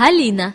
Halina